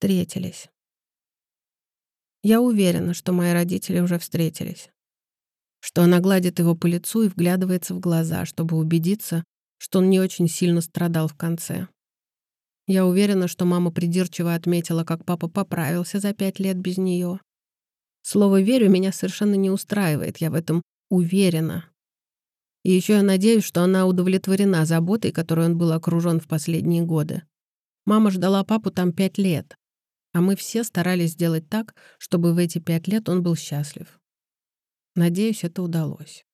Встретились. Я уверена, что мои родители уже встретились. Что она гладит его по лицу и вглядывается в глаза, чтобы убедиться, что он не очень сильно страдал в конце. Я уверена, что мама придирчиво отметила, как папа поправился за пять лет без нее. Слово «верю» меня совершенно не устраивает, я в этом уверена. И еще я надеюсь, что она удовлетворена заботой, которой он был окружен в последние годы. Мама ждала папу там пять лет, а мы все старались сделать так, чтобы в эти пять лет он был счастлив. Надеюсь, это удалось.